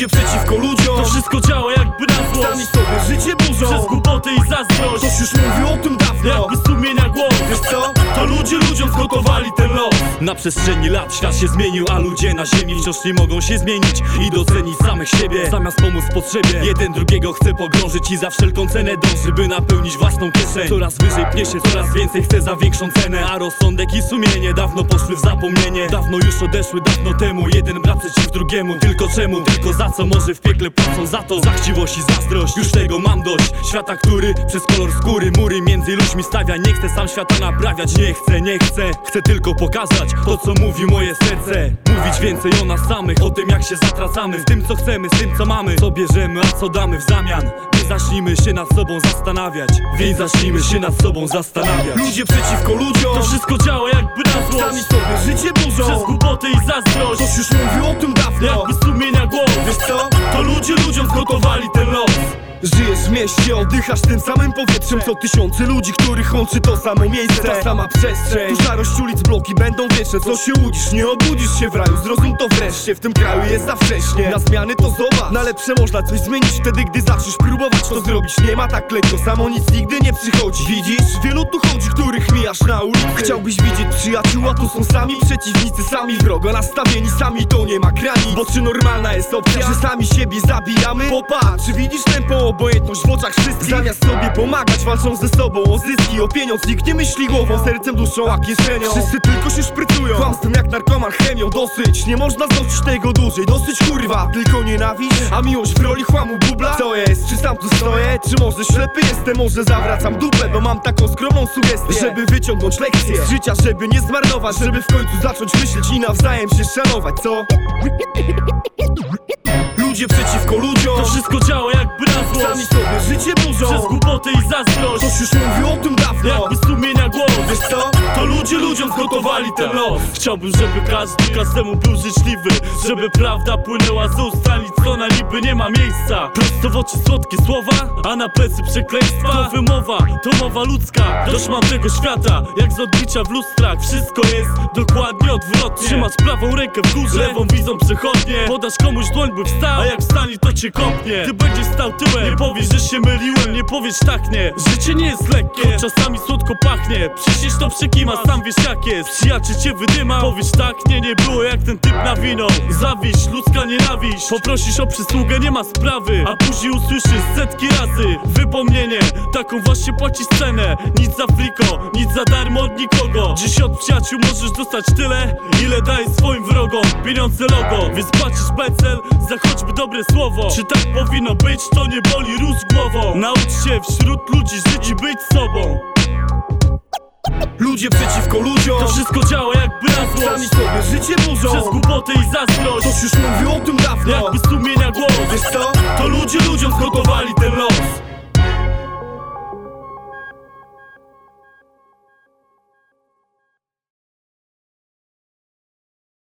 Ludzie przeciwko ludziom. To wszystko działa jakby na złość. Sami sobie życie burzą. Przez głupoty i zazdrość. Ktoś już mówił o tym dawno. Jakby sumienia głos. Wiesz co? To ludzie ludziom zgotowali ten los Na przestrzeni lat świat się zmienił, a ludzie na ziemi wciąż nie mogą się zmienić I docenić samych siebie. Zamiast pomóc w potrzebie Jeden drugiego chce pogrążyć i za wszelką cenę dąży By napełnić własną kieszeń. Coraz wyżej pnie się, coraz więcej chce za większą cenę A rozsądek i sumienie dawno poszły w zapomnienie. Dawno już odeszły, dawno temu Jeden brat przeciw drugiemu Tylko czemu? Tylko za co? Może w piekle płacą za to? Za chciwość i zazdrość Już tego mam dość. Świata, który przez kolor skóry Mury między ludźmi stawia. Nie chcę sam świata naprawiać Nie chcę, nie chcę. Chcę tylko pokazać to co mówi moje serce. Mówić więcej o nas samych O tym jak się zatracamy. Z tym co chcemy, z tym co mamy. Co bierzemy, a co damy w zamian? Nie zacznijmy się nad sobą zastanawiać. Więc zacznijmy się nad sobą zastanawiać. Ludzie przeciwko ludziom. To wszystko działa jakby na Sami złość sobie życie burzą. Przez głupoty i zazdrość. Ktoś już mówił o tym dawno. Jakby sumienia głos Wiesz co? To ludzie ludziom zgotowali ten los Żyjesz w mieście, oddychasz tym samym powietrzem Co tysiące ludzi, których łączy to samo miejsce. Ta sama przestrzeń Tu szarość ulic, bloki będą wieczne Co się łudzisz, nie obudzisz się w raju. Zrozum to wreszcie, w tym kraju jest za wcześnie. Na zmiany to zobacz, na lepsze można coś zmienić Wtedy, gdy zaczniesz próbować to zrobić? Nie ma tak lekko, samo nic nigdy nie przychodzi. Widzisz? Wielu tu chodzi, których mijasz na ulicy. Chciałbyś widzieć przyjaciół, a tu są sami przeciwnicy Sami wrogo nastawieni, sami to nie ma granic. Bo czy normalna jest opcja, że sami siebie zabijamy? Popatrz, czy widzisz tempo, obojętność w oczach wszystkich. Zamiast sobie pomagać, walczą ze sobą o zyski, o pieniądz. Nikt nie myśli głową, sercem, duszą, a kieszenią. Wszyscy tylko się szprycują, kłamstwem jak narkoman chemią Dosyć, nie można znosić tego dłużej Dosyć kurwa, tylko nienawiść A miłość w roli chłamu bubla. Co jest, czy sam tu stoję, czy może ślepy jestem? Może zawracam dupę, bo mam taką skromną sugestię. Żeby wyciągnąć lekcję z życia, żeby nie zmarnować. Żeby w końcu zacząć myśleć i nawzajem się szanować, co? Ludzie przeciwko ludziom. To wszystko działa jakby na Sami sobie życie burzą Głupoty i zazdrość. Ktoś już mówił o tym dawno. Jakby sumienia głos. Wiesz co? To ludzie ludziom zgotowali ten los. Chciałbym, żeby każdy każdemu był życzliwy. Żeby prawda płynęła z ust A nic co na niby nie ma miejsca. Prosto w oczy słodkie słowa A na plecy przekleństwa. To wymowa, to mowa ludzka. Dość mam tego świata Jak z odbicia w lustrach. Wszystko jest dokładnie odwrotnie. Trzymasz prawą rękę w górze Lewą widzą przechodnie. Podasz komuś dłoń by wstał A jak wstanie to cię kopnie. Ty będziesz stał tyłem. Nie powiesz, że się myliłem Nie powiesz tak nie. Życie nie jest lekkie czasami słodko pachnie. Przecież to przekima, sam wiesz jak jest. Przyjaciel cię wydyma. Powiesz tak, nie, nie było jak ten typ nawinął Zawiść, ludzka nienawiść. Poprosisz o przysługę, nie ma sprawy. A później usłyszysz setki razy Wypomnienie, taką właśnie płacisz cenę. Nic za friko, nic za darmo od nikogo. Dziś od przyjaciół możesz dostać tyle Ile dajesz swoim wrogom. Pieniądze logo, więc płacisz becel Za choćby dobre słowo. Czy tak powinno być, to nie boli róż głową. Naucz się wśród ludzi żyć i być sobą. Ludzie przeciwko ludziom. To wszystko działa jakby na Sami złość sobie życie burzą Przez głupoty i zazdrość. Ktoś już mówił o tym dawno. Jakby sumienia głos. Wiesz co? To ludzie ludziom zgotowali